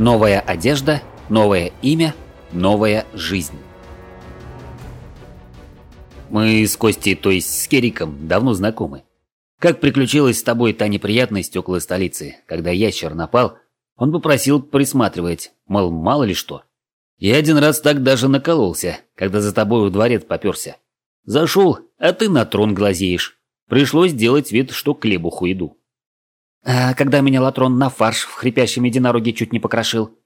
Новая одежда, новое имя, новая жизнь. Мы с Костей, то есть с Кериком, давно знакомы. Как приключилась с тобой та неприятность около столицы, когда ящер напал, он попросил присматривать, мол, мало ли что. Я один раз так даже накололся, когда за тобой в дворец попёрся. Зашел, а ты на трон глазеешь. Пришлось делать вид, что к лебуху иду. А когда меня Латрон на фарш в хрипящем единороге чуть не покрошил?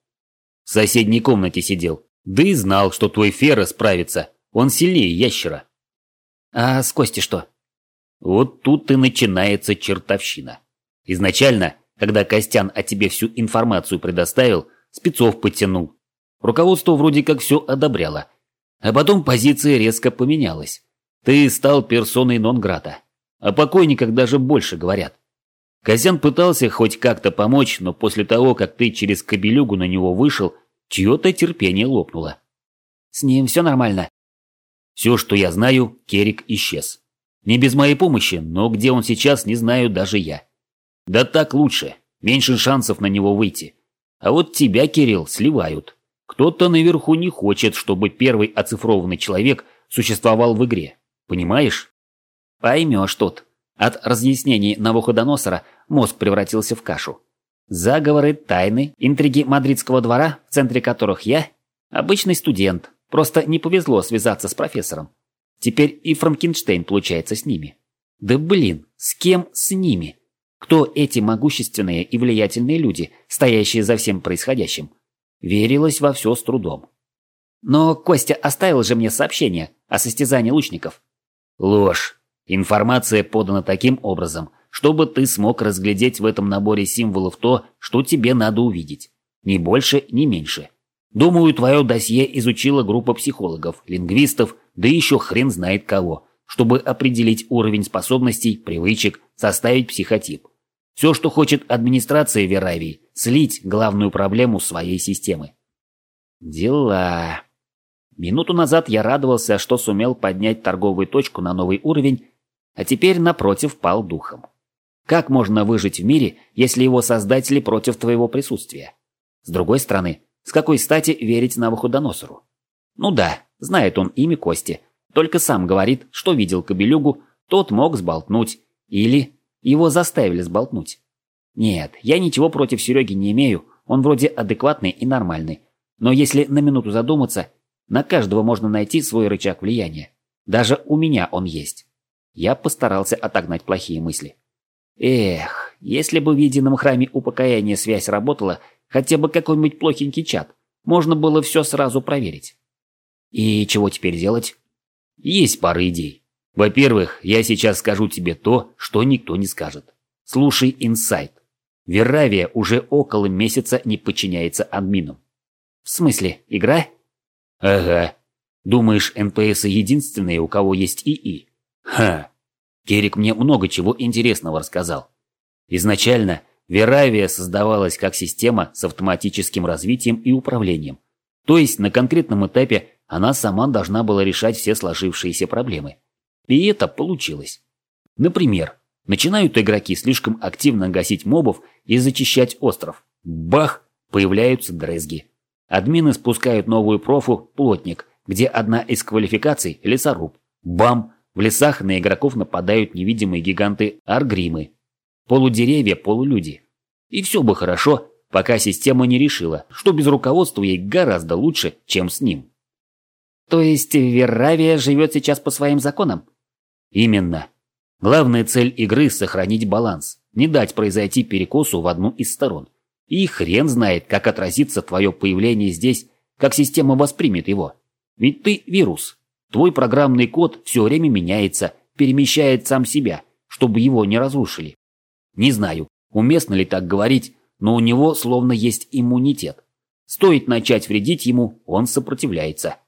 В соседней комнате сидел. Да и знал, что твой Фера справится. Он сильнее ящера. А с Кости что? Вот тут и начинается чертовщина. Изначально, когда Костян о тебе всю информацию предоставил, спецов подтянул. Руководство вроде как все одобряло. А потом позиция резко поменялась. Ты стал персоной нон-грата. О покойниках даже больше говорят. Козян пытался хоть как-то помочь, но после того, как ты через кабелюгу на него вышел, чье-то терпение лопнуло. С ним все нормально. Все, что я знаю, Керик исчез. Не без моей помощи, но где он сейчас, не знаю даже я. Да так лучше, меньше шансов на него выйти. А вот тебя, Кирилл, сливают. Кто-то наверху не хочет, чтобы первый оцифрованный человек существовал в игре. Понимаешь? Поймешь тут. От разъяснений Навуходоносора мозг превратился в кашу. Заговоры, тайны, интриги мадридского двора, в центре которых я – обычный студент. Просто не повезло связаться с профессором. Теперь и Франкенштейн получается с ними. Да блин, с кем с ними? Кто эти могущественные и влиятельные люди, стоящие за всем происходящим? Верилось во все с трудом. Но Костя оставил же мне сообщение о состязании лучников. Ложь. Информация подана таким образом, чтобы ты смог разглядеть в этом наборе символов то, что тебе надо увидеть. Ни больше, ни меньше. Думаю, твое досье изучила группа психологов, лингвистов, да еще хрен знает кого, чтобы определить уровень способностей, привычек, составить психотип. Все, что хочет администрация Веравии, слить главную проблему своей системы. Дела. Минуту назад я радовался, что сумел поднять торговую точку на новый уровень а теперь, напротив, пал духом. Как можно выжить в мире, если его создатели против твоего присутствия? С другой стороны, с какой стати верить Навуходоносору? Ну да, знает он имя Кости, только сам говорит, что видел Кобелюгу, тот мог сболтнуть, или его заставили сболтнуть. Нет, я ничего против Сереги не имею, он вроде адекватный и нормальный. Но если на минуту задуматься, на каждого можно найти свой рычаг влияния. Даже у меня он есть. Я постарался отогнать плохие мысли. Эх, если бы в едином храме упокоения связь работала, хотя бы какой-нибудь плохенький чат, можно было все сразу проверить. И чего теперь делать? Есть пара идей. Во-первых, я сейчас скажу тебе то, что никто не скажет. Слушай инсайт. Веравия уже около месяца не подчиняется админам. В смысле, игра? Ага. Думаешь, НПСы единственные, у кого есть ИИ? Ха! Керик мне много чего интересного рассказал. Изначально Веравия создавалась как система с автоматическим развитием и управлением. То есть на конкретном этапе она сама должна была решать все сложившиеся проблемы. И это получилось. Например, начинают игроки слишком активно гасить мобов и зачищать остров. Бах! Появляются дрезги. Админы спускают новую профу «Плотник», где одна из квалификаций – лесоруб. Бам! В лесах на игроков нападают невидимые гиганты Аргримы. Полудеревья, полулюди. И все бы хорошо, пока система не решила, что без руководства ей гораздо лучше, чем с ним. То есть Верравия живет сейчас по своим законам? Именно. Главная цель игры – сохранить баланс, не дать произойти перекосу в одну из сторон. И хрен знает, как отразится твое появление здесь, как система воспримет его. Ведь ты вирус, Твой программный код все время меняется, перемещает сам себя, чтобы его не разрушили. Не знаю, уместно ли так говорить, но у него словно есть иммунитет. Стоит начать вредить ему, он сопротивляется.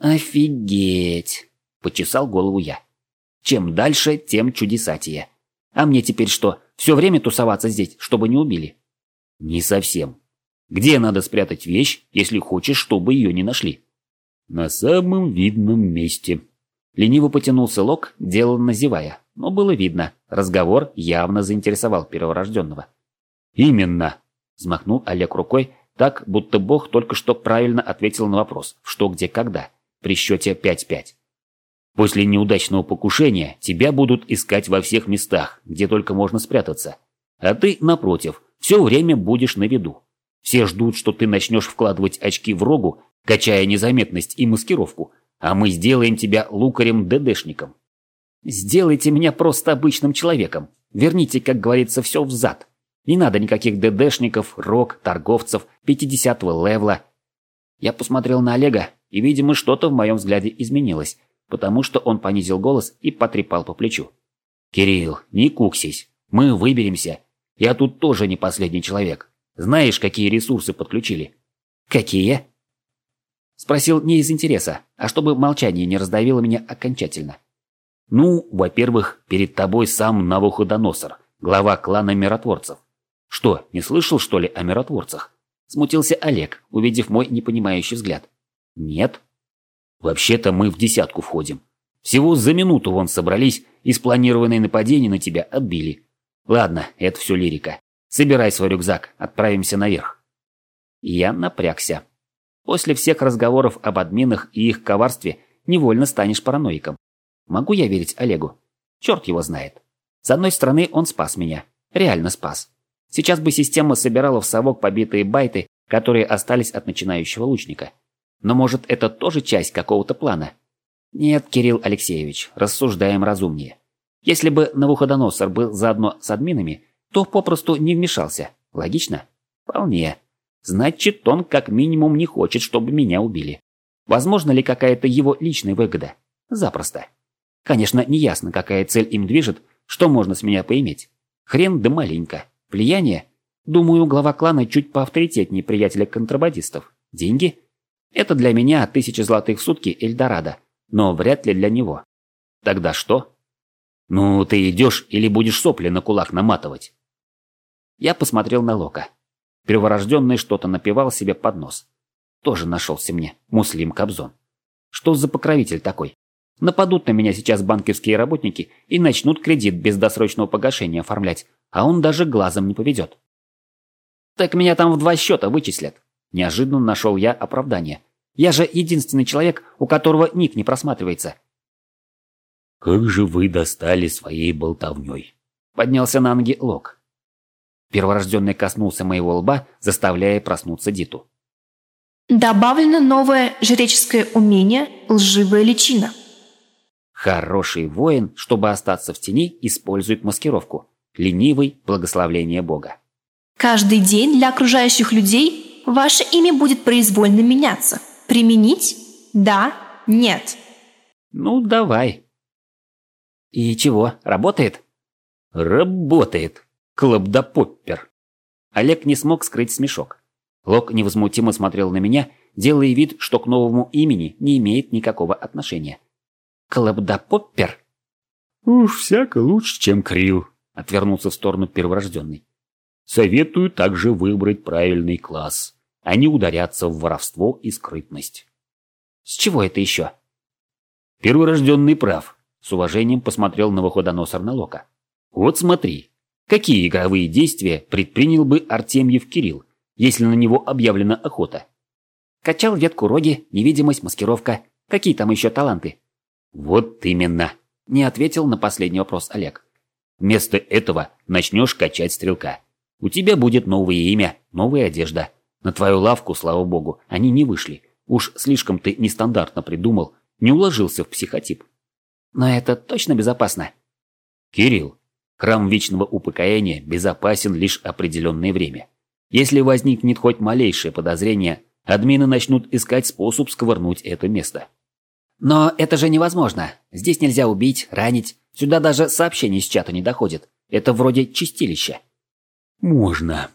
«Офигеть!» – почесал голову я. «Чем дальше, тем чудесатее. А мне теперь что, все время тусоваться здесь, чтобы не убили?» «Не совсем. Где надо спрятать вещь, если хочешь, чтобы ее не нашли?» На самом видном месте. Лениво потянулся Лок, деланно зевая, но было видно, разговор явно заинтересовал перворожденного. «Именно!» – взмахнул Олег рукой, так, будто Бог только что правильно ответил на вопрос «что, где, когда» при счете 5-5. После неудачного покушения тебя будут искать во всех местах, где только можно спрятаться. А ты, напротив, все время будешь на виду. Все ждут, что ты начнешь вкладывать очки в рогу, качая незаметность и маскировку, а мы сделаем тебя лукарем-ДДшником. Сделайте меня просто обычным человеком. Верните, как говорится, все взад. Не надо никаких ДДшников, рок, торговцев, 50-го левла. Я посмотрел на Олега, и, видимо, что-то в моем взгляде изменилось, потому что он понизил голос и потрепал по плечу. «Кирилл, не куксись. Мы выберемся. Я тут тоже не последний человек. Знаешь, какие ресурсы подключили?» «Какие?» Спросил не из интереса, а чтобы молчание не раздавило меня окончательно. «Ну, во-первых, перед тобой сам Навуходоносор, глава клана миротворцев. Что, не слышал, что ли, о миротворцах?» Смутился Олег, увидев мой непонимающий взгляд. «Нет». «Вообще-то мы в десятку входим. Всего за минуту вон собрались и спланированное нападение на тебя отбили. Ладно, это все лирика. Собирай свой рюкзак, отправимся наверх». Я напрягся. После всех разговоров об админах и их коварстве невольно станешь параноиком. Могу я верить Олегу? Черт его знает. С одной стороны, он спас меня. Реально спас. Сейчас бы система собирала в совок побитые байты, которые остались от начинающего лучника. Но может это тоже часть какого-то плана? Нет, Кирилл Алексеевич, рассуждаем разумнее. Если бы Навуходоносор был заодно с админами, то попросту не вмешался. Логично? Вполне. Значит, он как минимум не хочет, чтобы меня убили. Возможно ли какая-то его личная выгода? Запросто. Конечно, неясно, какая цель им движет, что можно с меня поиметь. Хрен да маленько. Влияние? Думаю, глава клана чуть поавторитетнее приятеля контрабандистов. Деньги? Это для меня тысяча золотых в сутки Эльдорадо, но вряд ли для него. Тогда что? Ну, ты идешь или будешь сопли на кулак наматывать? Я посмотрел на Лока. Перворожденный что-то напевал себе под нос. Тоже нашелся мне, Муслим Кобзон. Что за покровитель такой? Нападут на меня сейчас банковские работники и начнут кредит без досрочного погашения оформлять, а он даже глазом не поведет. Так меня там в два счета вычислят. Неожиданно нашел я оправдание. Я же единственный человек, у которого ник не просматривается. «Как же вы достали своей болтовней?» Поднялся на ноги Лок. Перворожденный коснулся моего лба, заставляя проснуться Диту. Добавлено новое жреческое умение «Лживая личина». Хороший воин, чтобы остаться в тени, использует маскировку. Ленивый – благословление Бога. Каждый день для окружающих людей ваше имя будет произвольно меняться. Применить? Да, нет. Ну, давай. И чего, работает? Работает. Клабдопоппер. Олег не смог скрыть смешок. Лок невозмутимо смотрел на меня, делая вид, что к новому имени не имеет никакого отношения. Клабдопоппер? Уж всяко лучше, чем Крил, отвернулся в сторону перворожденный. Советую также выбрать правильный класс, а не ударяться в воровство и скрытность. С чего это еще? Перворожденный прав, с уважением посмотрел на выходоносор на Лока. Вот смотри, Какие игровые действия предпринял бы Артемьев Кирилл, если на него объявлена охота? Качал ветку роги, невидимость, маскировка. Какие там еще таланты? Вот именно. Не ответил на последний вопрос Олег. Вместо этого начнешь качать стрелка. У тебя будет новое имя, новая одежда. На твою лавку, слава богу, они не вышли. Уж слишком ты нестандартно придумал, не уложился в психотип. Но это точно безопасно. Кирилл, Храм Вечного Упокоения безопасен лишь определенное время. Если возникнет хоть малейшее подозрение, админы начнут искать способ сковырнуть это место. Но это же невозможно. Здесь нельзя убить, ранить. Сюда даже сообщение с чата не доходит. Это вроде чистилища. Можно.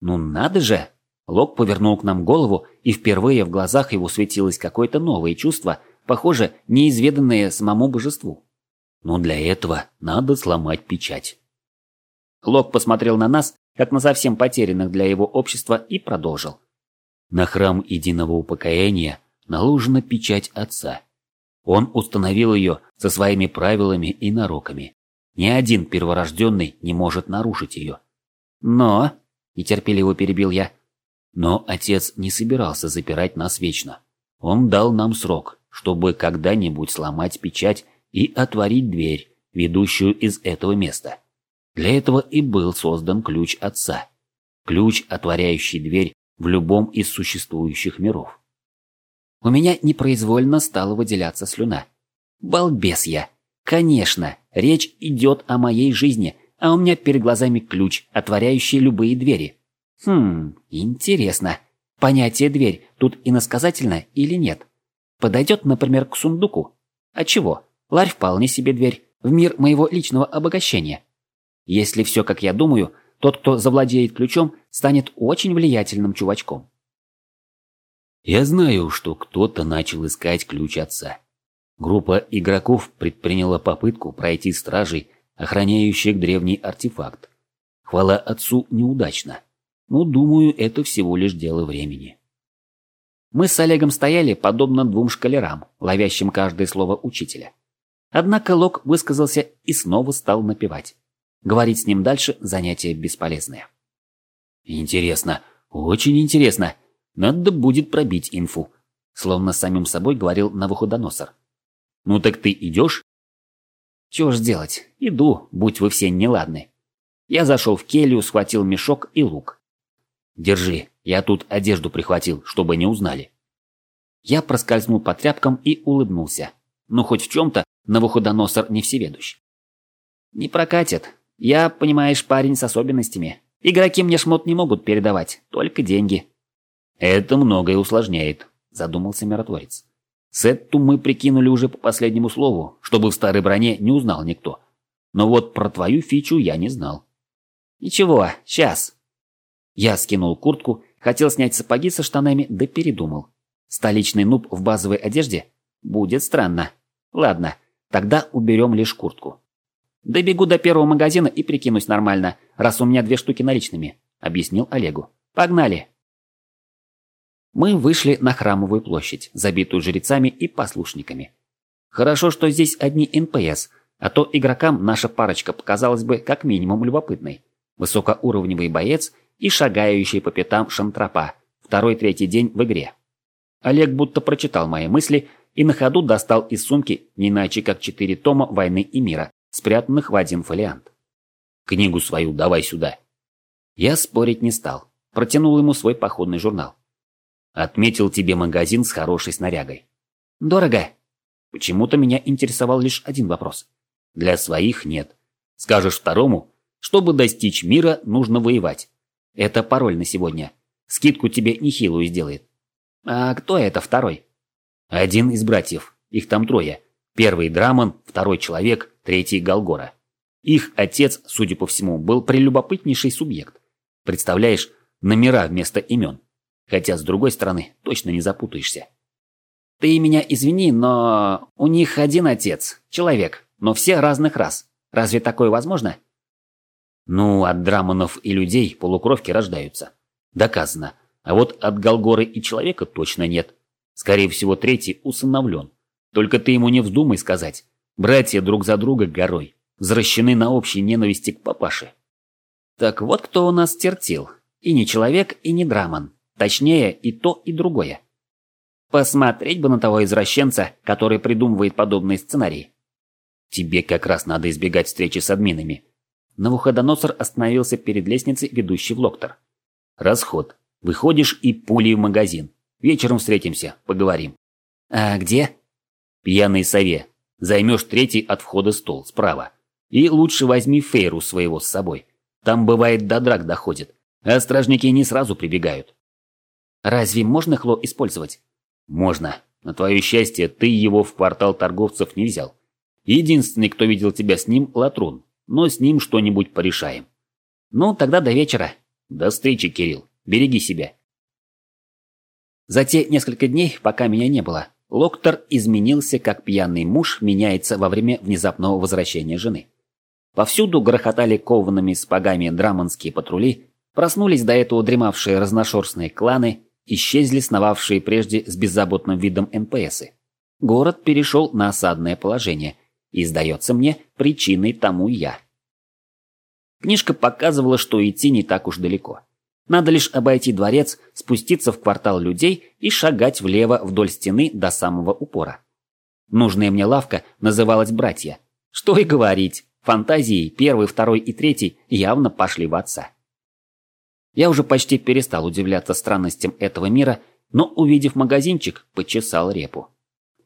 Ну надо же. Лок повернул к нам голову, и впервые в глазах его светилось какое-то новое чувство, похоже, неизведанное самому божеству. Но для этого надо сломать печать. Лок посмотрел на нас, как на совсем потерянных для его общества, и продолжил. На храм единого упокоения наложена печать отца. Он установил ее со своими правилами и нароками. Ни один перворожденный не может нарушить ее. Но, нетерпеливо перебил я, Но отец не собирался запирать нас вечно. Он дал нам срок, чтобы когда-нибудь сломать печать и отворить дверь, ведущую из этого места. Для этого и был создан ключ отца. Ключ, отворяющий дверь в любом из существующих миров. У меня непроизвольно стала выделяться слюна. Балбес я. Конечно, речь идет о моей жизни, а у меня перед глазами ключ, отворяющий любые двери. Хм, интересно. Понятие «дверь» тут иносказательно или нет? Подойдет, например, к сундуку. А чего? Ларь вполне себе дверь в мир моего личного обогащения. Если все как я думаю, тот, кто завладеет ключом, станет очень влиятельным чувачком. Я знаю, что кто-то начал искать ключ отца. Группа игроков предприняла попытку пройти стражей, охраняющих древний артефакт. Хвала отцу неудачно. Но, думаю, это всего лишь дело времени. Мы с Олегом стояли подобно двум шкалерам, ловящим каждое слово учителя. Однако Лок высказался и снова стал напевать. Говорить с ним дальше занятие бесполезное. Интересно, очень интересно. Надо будет пробить инфу. Словно самим собой говорил Навуходоносор. Ну так ты идешь? Чего ж делать? Иду, будь вы все неладны. Я зашел в келью, схватил мешок и лук. Держи, я тут одежду прихватил, чтобы не узнали. Я проскользнул по тряпкам и улыбнулся. Ну хоть в чем-то Навуходоносор не всеведущ. Не прокатит. Я, понимаешь, парень с особенностями. Игроки мне шмот не могут передавать, только деньги. Это многое усложняет, задумался миротворец. Сетту мы прикинули уже по последнему слову, чтобы в старой броне не узнал никто. Но вот про твою фичу я не знал. Ничего, сейчас. Я скинул куртку, хотел снять сапоги со штанами, да передумал. Столичный нуб в базовой одежде? Будет странно. Ладно, тогда уберем лишь куртку. Добегу до первого магазина и прикинусь нормально, раз у меня две штуки наличными, объяснил Олегу. Погнали. Мы вышли на храмовую площадь, забитую жрецами и послушниками. Хорошо, что здесь одни НПС, а то игрокам наша парочка показалась бы как минимум любопытной. Высокоуровневый боец и шагающая по пятам шантрапа, второй-третий день в игре. Олег будто прочитал мои мысли и на ходу достал из сумки не иначе как четыре тома «Войны и мира», спрятанных в один фолиант. «Книгу свою давай сюда». Я спорить не стал, протянул ему свой походный журнал. Отметил тебе магазин с хорошей снарягой. Дорого. Почему-то меня интересовал лишь один вопрос. Для своих нет. Скажешь второму, чтобы достичь мира, нужно воевать. Это пароль на сегодня. Скидку тебе нехилую сделает. А кто это второй? Один из братьев. Их там трое. Первый Драмон, второй Человек, третий Голгора. Их отец, судя по всему, был прелюбопытнейший субъект. Представляешь, номера вместо имен. Хотя, с другой стороны, точно не запутаешься. Ты меня извини, но у них один отец, человек, но все разных рас. Разве такое возможно? Ну, от драмонов и людей полукровки рождаются. Доказано. А вот от Голгоры и человека точно нет. Скорее всего, третий усыновлен. Только ты ему не вздумай сказать. Братья друг за друга горой. Взращены на общей ненависти к папаше. Так вот кто у нас тертил. И не человек, и не драмон. Точнее, и то, и другое. Посмотреть бы на того извращенца, который придумывает подобные сценарии. Тебе как раз надо избегать встречи с админами. Навуходоносор остановился перед лестницей, ведущей в Локтор. Расход. Выходишь и пулей в магазин. Вечером встретимся, поговорим. А где? Пьяной сове. Займешь третий от входа стол, справа. И лучше возьми Фейру своего с собой. Там бывает до драк доходит, а стражники не сразу прибегают. Разве можно хло использовать? Можно. На твое счастье, ты его в квартал торговцев не взял. Единственный, кто видел тебя с ним, Латрун. Но с ним что-нибудь порешаем. Ну, тогда до вечера. До встречи, Кирилл. Береги себя. За те несколько дней, пока меня не было, Локтор изменился, как пьяный муж меняется во время внезапного возвращения жены. Повсюду грохотали коваными спагами драмонские патрули, проснулись до этого дремавшие разношерстные кланы, исчезли сновавшие прежде с беззаботным видом НПСы. Город перешел на осадное положение, и, сдается мне, причиной тому я. Книжка показывала, что идти не так уж далеко. Надо лишь обойти дворец, спуститься в квартал людей и шагать влево вдоль стены до самого упора. Нужная мне лавка называлась «Братья». Что и говорить, фантазии первый, второй и третий явно пошли в отца. Я уже почти перестал удивляться странностям этого мира, но, увидев магазинчик, почесал репу.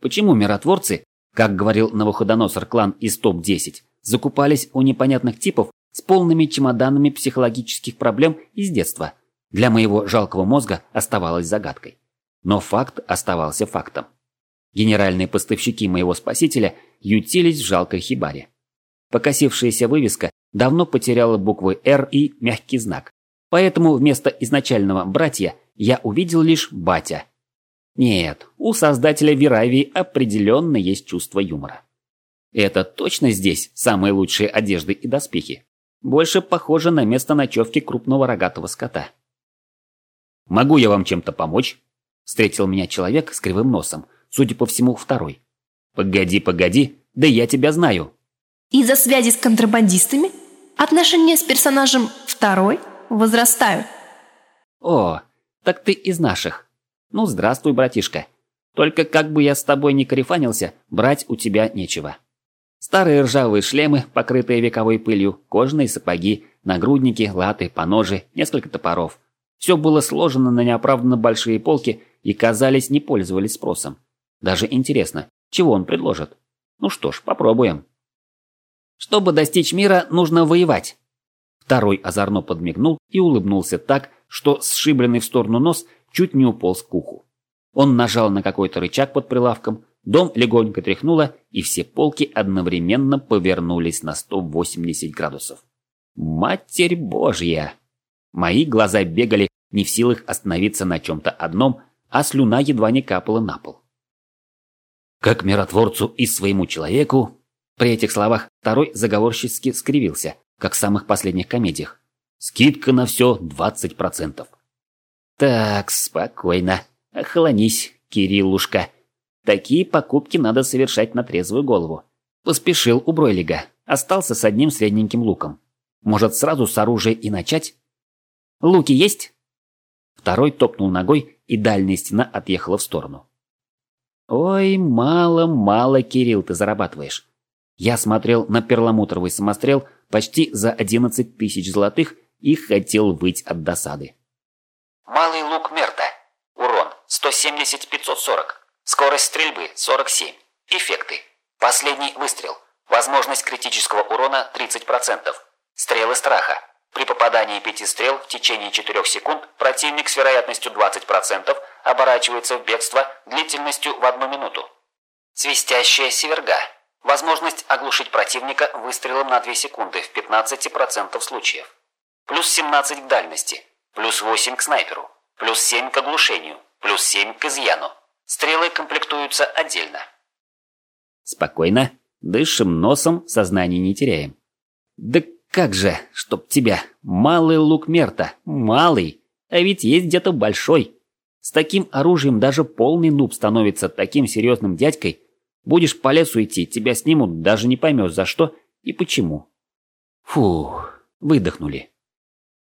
Почему миротворцы, как говорил Навуходоносор клан из ТОП-10, закупались у непонятных типов с полными чемоданами психологических проблем из детства? Для моего жалкого мозга оставалось загадкой. Но факт оставался фактом. Генеральные поставщики моего спасителя ютились в жалкой хибаре. Покосившаяся вывеска давно потеряла буквы «Р» и мягкий знак. Поэтому вместо изначального «братья» я увидел лишь «батя». Нет, у создателя Виравии определенно есть чувство юмора. Это точно здесь самые лучшие одежды и доспехи. Больше похоже на место ночевки крупного рогатого скота. «Могу я вам чем-то помочь?» Встретил меня человек с кривым носом, судя по всему, второй. «Погоди, погоди, да я тебя знаю!» Из-за связи с контрабандистами отношения с персонажем второй возрастают. О, так ты из наших. Ну, здравствуй, братишка. Только как бы я с тобой не корефанился, брать у тебя нечего. Старые ржавые шлемы, покрытые вековой пылью, кожаные сапоги, нагрудники, латы, поножи, несколько топоров. Все было сложено на неоправданно большие полки и, казались, не пользовались спросом. Даже интересно, чего он предложит? Ну что ж, попробуем. Чтобы достичь мира, нужно воевать. Второй озорно подмигнул и улыбнулся так, что сшибленный в сторону нос чуть не уполз к уху. Он нажал на какой-то рычаг под прилавком, дом легонько тряхнуло, и все полки одновременно повернулись на 180 градусов. Матерь Божья! Мои глаза бегали, не в силах остановиться на чем-то одном, а слюна едва не капала на пол. Как миротворцу и своему человеку, при этих словах второй заговорщицки скривился, как в самых последних комедиях. Скидка на все 20%. Так, спокойно. Охлонись, Кириллушка. Такие покупки надо совершать на трезвую голову. Поспешил у Бройлига. Остался с одним средненьким луком. Может, сразу с оружия и начать? Луки есть? Второй топнул ногой, и дальняя стена отъехала в сторону. Ой, мало-мало, Кирилл, ты зарабатываешь. Я смотрел на перламутровый самострел почти за 11 тысяч золотых и хотел выть от досады. Малый лук Мерта. Урон 170-540. Скорость стрельбы 47. Эффекты. Последний выстрел. Возможность критического урона 30%. Стрелы страха. При попадании пяти стрел в течение 4 секунд противник с вероятностью 20% оборачивается в бегство длительностью в одну минуту. Свистящая северга. Возможность оглушить противника выстрелом на 2 секунды в 15% случаев. Плюс 17 к дальности. Плюс 8 к снайперу. Плюс 7 к оглушению. Плюс 7 к изъяну. Стрелы комплектуются отдельно. Спокойно. Дышим носом, сознание не теряем. Да как же, чтоб тебя. Малый лук Мерта. Малый. А ведь есть где-то большой. С таким оружием даже полный нуб становится таким серьезным дядькой, Будешь по лесу идти, тебя снимут, даже не поймешь за что и почему. Фух, выдохнули.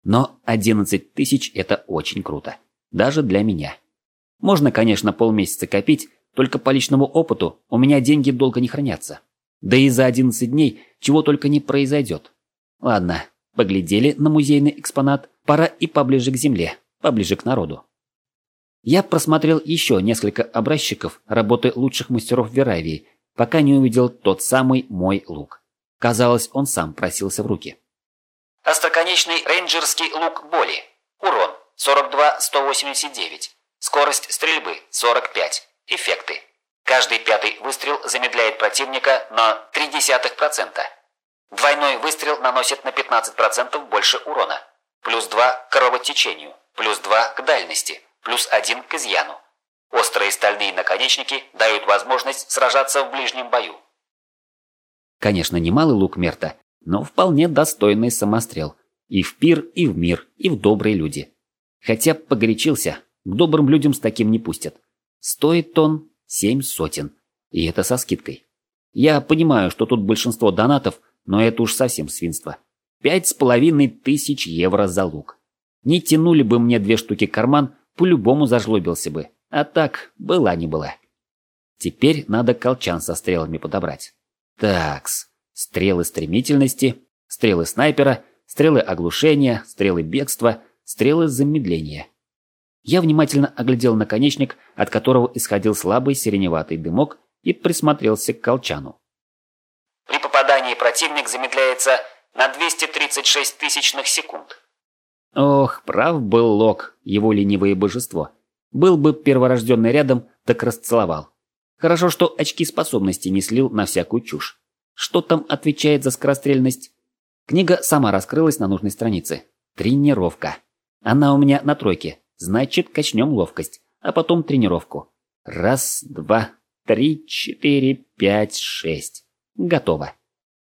Но 11 тысяч – это очень круто. Даже для меня. Можно, конечно, полмесяца копить, только по личному опыту у меня деньги долго не хранятся. Да и за 11 дней чего только не произойдет. Ладно, поглядели на музейный экспонат, пора и поближе к земле, поближе к народу. Я просмотрел еще несколько образчиков работы лучших мастеров Веравии, пока не увидел тот самый мой лук. Казалось, он сам просился в руки. Остроконечный рейнджерский лук Боли. Урон 42-189. Скорость стрельбы 45. Эффекты. Каждый пятый выстрел замедляет противника на 0,3%. Двойной выстрел наносит на 15% больше урона. Плюс 2 к кровотечению. Плюс 2 к дальности плюс один к изъяну. Острые стальные наконечники дают возможность сражаться в ближнем бою. Конечно, немалый лук Мерта, но вполне достойный самострел. И в пир, и в мир, и в добрые люди. Хотя погорячился, к добрым людям с таким не пустят. Стоит он семь сотен. И это со скидкой. Я понимаю, что тут большинство донатов, но это уж совсем свинство. Пять с половиной тысяч евро за лук. Не тянули бы мне две штуки карман, по-любому зажлобился бы. А так, была не была. Теперь надо колчан со стрелами подобрать. Такс. Стрелы стремительности, стрелы снайпера, стрелы оглушения, стрелы бегства, стрелы замедления. Я внимательно оглядел наконечник, от которого исходил слабый сиреневатый дымок, и присмотрелся к колчану. При попадании противник замедляется на 236 тысячных секунд. Ох, прав был Лок, его ленивое божество. Был бы перворожденный рядом, так расцеловал. Хорошо, что очки способности не слил на всякую чушь. Что там отвечает за скорострельность? Книга сама раскрылась на нужной странице. Тренировка. Она у меня на тройке. Значит, качнем ловкость, а потом тренировку. Раз, два, три, четыре, пять, шесть. Готово.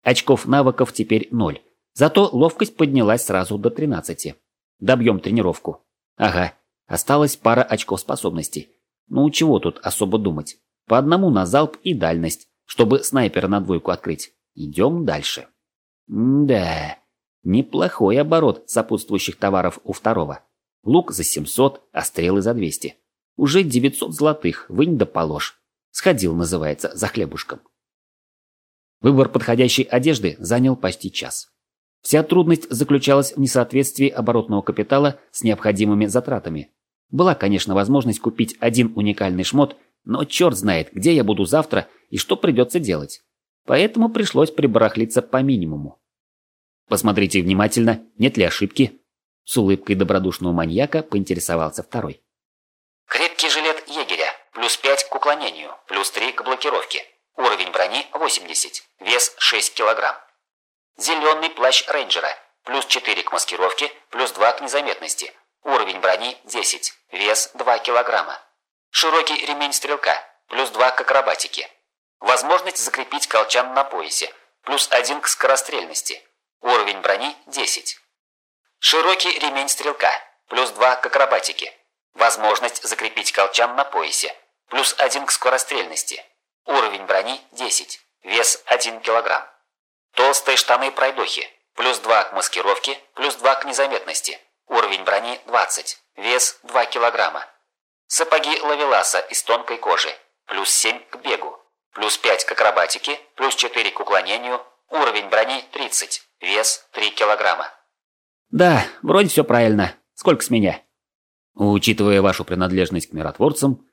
Очков навыков теперь ноль. Зато ловкость поднялась сразу до 13. Добьем тренировку. Ага, осталась пара очков способностей. Ну чего тут особо думать. По одному на залп и дальность, чтобы снайпера на двойку открыть. Идем дальше. М да, неплохой оборот сопутствующих товаров у второго. Лук за 700, а стрелы за 200. Уже 900 золотых, вынь да положь. Сходил, называется, за хлебушком. Выбор подходящей одежды занял почти час. Вся трудность заключалась в несоответствии оборотного капитала с необходимыми затратами. Была, конечно, возможность купить один уникальный шмот, но черт знает, где я буду завтра и что придется делать. Поэтому пришлось прибарахлиться по минимуму. Посмотрите внимательно, нет ли ошибки. С улыбкой добродушного маньяка поинтересовался второй. Крепкий жилет егеря, плюс 5 к уклонению, плюс 3 к блокировке. Уровень брони 80, вес 6 килограмм. Зеленый плащ рейнджера, плюс 4 к маскировке, плюс 2 к незаметности. Уровень брони 10, вес 2 килограмма. Широкий ремень стрелка, плюс 2 к акробатике. Возможность закрепить колчан на поясе, плюс 1 к скорострельности. Уровень брони 10. Широкий ремень стрелка, плюс 2 к акробатике. Возможность закрепить колчан на поясе, плюс 1 к скорострельности. Уровень брони 10. Вес 1 кг. Толстые штаны пройдохи. Плюс 2 к маскировке, плюс 2 к незаметности. Уровень брони 20. Вес 2 кг. Сапоги лавеласа из тонкой кожи. Плюс 7 к бегу. Плюс 5 к акробатике, плюс 4 к уклонению. Уровень брони 30. Вес 3 кг. Да, вроде все правильно. Сколько с меня? Учитывая вашу принадлежность к миротворцам,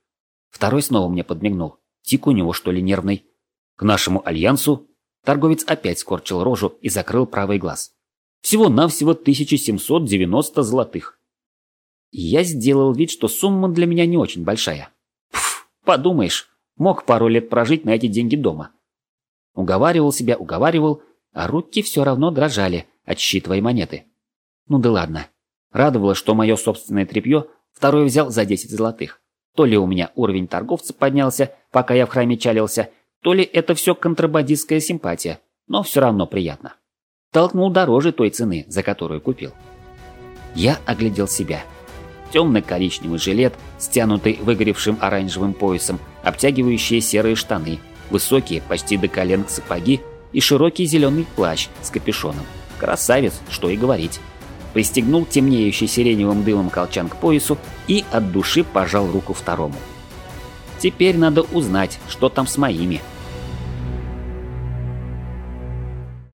второй снова мне подмигнул. Тик у него, что ли, нервный. К нашему альянсу торговец опять скорчил рожу и закрыл правый глаз. Всего-навсего 1790 золотых. Я сделал вид, что сумма для меня не очень большая. Пф, подумаешь, мог пару лет прожить на эти деньги дома. Уговаривал себя, уговаривал, а руки все равно дрожали, отсчитывая монеты. Ну да ладно. Радовало, что мое собственное тряпье второй взял за 10 золотых. То ли у меня уровень торговца поднялся, пока я в храме чалился, то ли это все контрабандистская симпатия, но все равно приятно. Толкнул дороже той цены, за которую купил. Я оглядел себя. Темно-коричневый жилет, стянутый выгоревшим оранжевым поясом, обтягивающие серые штаны, высокие, почти до колен сапоги и широкий зеленый плащ с капюшоном. Красавец, что и говорить пристегнул темнеющий сиреневым дымом колчан к поясу и от души пожал руку второму. Теперь надо узнать, что там с моими –